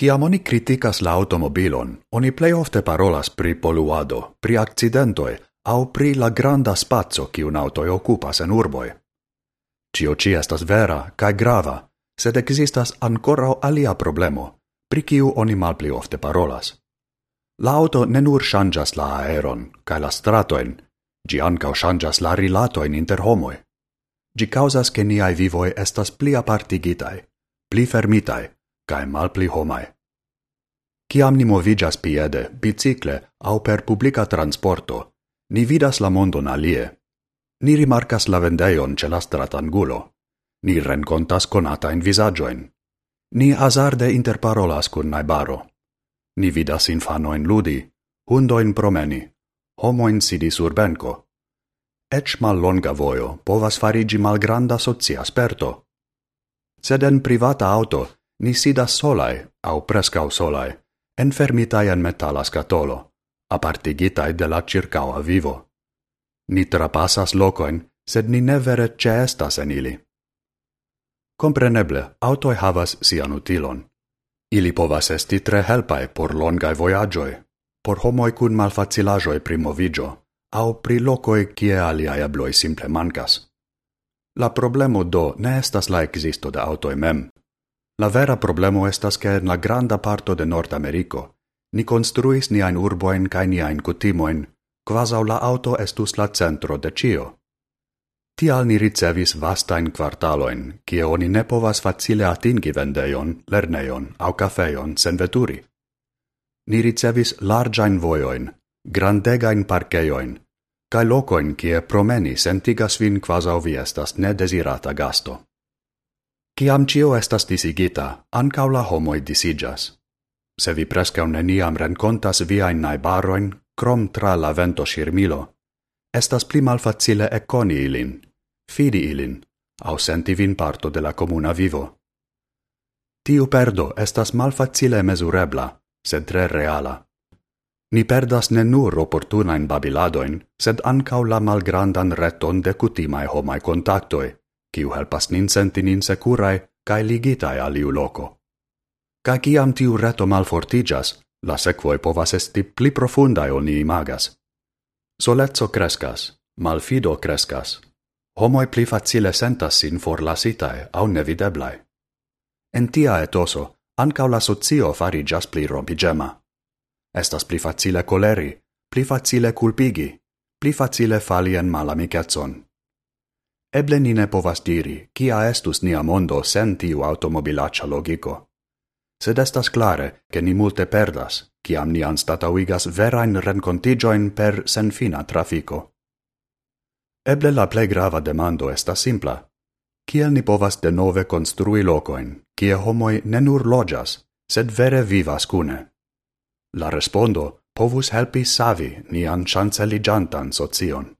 Ciam oni criticas la automobilon, oni plei ofte parolas pri poluado, pri accidentoi, au pri la granda spazio un autoi occupas en urboi. Cio ci estas vera, cae grava, sed existas ancora alia problemo, pri ciu oni malpli ofte parolas. La auto ne nur changas la aeron, cae la stratoin, gi ancao changas la rilatoin inter homoi. Gi causas che niai vivoi estas pli apartigitai, pli fermitai, cae malpli homai. Ciam ni movigas piede, bicicle au per publica transporto, ni vidas la mondon alie. Ni rimarcas la vendeion ce la stratangulo. Ni rencontas conata in visagioin. Ni azarde interparolas cun naibaro. Ni vidas infanoin ludi, hundoin promeni, homoin sidi sur benco. Ec mal longa voio povas farigi malgranda socia sperto. Sed en privata auto ni sidas solae, au prescau solae, enfermitai en metala scatolo, apartigitai de la circaua vivo. Ni trapasas locoin, sed ni ne vere ce estas en ili. Compreneble, autoi havas sian utilon. Ili povas esti tre helpae por longai voyagioi, por homoi cun malfacilajoi primovigio, au pri locoi kie aliae ebloi simple mancas. La problemo do ne estas la existo de autoi mem, La vera problemo estas che en la granda parto de Nord Americo ni construis ni ein urboin kai ni ein kutimoin, quasau la auto estus la centro de cio. Tial ni ricevis vastain quartaloin, kie oni ne povas facile atingi vendeion, lerneion au cafeion sen veturi. Ni ricevis largain voioin, grandegain parceioin, cae locoin kie promeni sentigas vin quasau vi estas nedesirata gasto. Ciam cio estas disigita, ancau la homoi disigas. Se vi prescau neniam rencontas viain naibaroin, crom tra la vento shirmilo, estas pli malfacile econi ilin, fidi ilin, au senti vin parto de la comuna vivo. Tiu perdo estas malfacile mesurebla, sed tre reala. Ni perdas ne nur opportunain babiladoin, sed ancau la malgrandan reton de cutimae homai contactoi, kiu helpas nin senti nin securae cae ligitae aliu loco. Ca ciam tiu reto malfortigas, la sequoi povas esti pli profundae ol ni imagas. Solezzo crescas, malfido crescas, homoi pli facile sentas sin forlasitae au nevideblae. En tia etoso, ancau la socio farigas pli rompigema. Estas pli facile coleri, pli facile culpigi, pli facile fali en malamicetson. Eble ni ne povas diri, kia estus nia mondo sen tiu automobilaccia logico. Sed estas clare, che ni multe perdas, ciam ni anstatauigas verain rencontigioin per senfina trafico. Eble la plei grava demando estas simpla. Kiel ni povas de nove construi locoin, kie homoi ne nur logias, sed vere vivas cune? La respondo povus helpi savi nian chanceligiantan socion.